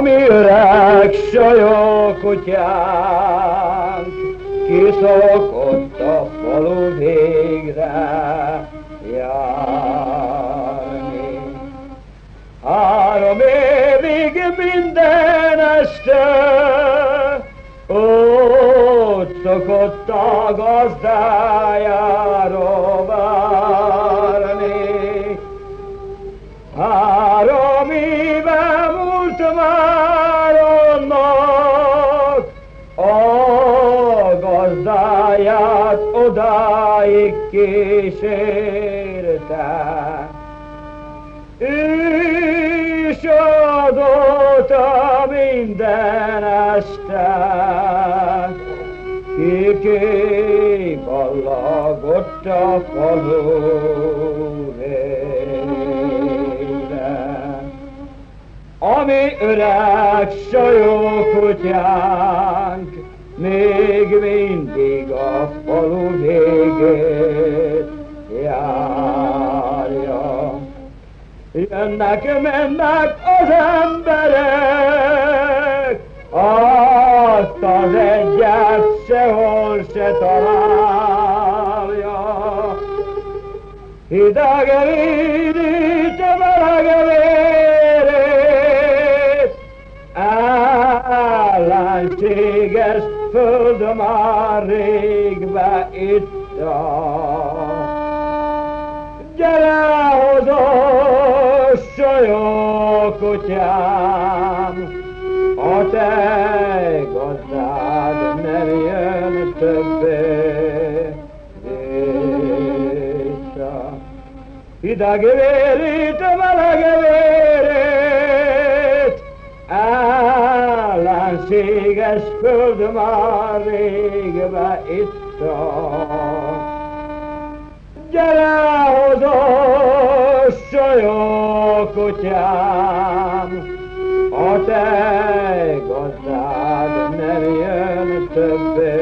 Ami öreg sajókutyánk, kiszokott a falu végre járni. Három évig minden este ott szokott a gazdájára várni. Három éve múlt már gazdáját odáig kísérte. És adott minden este, ki ballagott a falu. Ami öreg sajókutyánk, még mindig a falu végét járja. Jönnek, mennek az emberek, azt az egyet sehol se találja. Hideg védít meleg vérét, föld már rég beitta. Gyere hozzá, sajó kutyám, a te gazdád nem jön többé. Hideg vérét, meleg vérét, véges föld már régbe itt. Gyere oda, sajó kutyám, a te gazdád nem jön többé.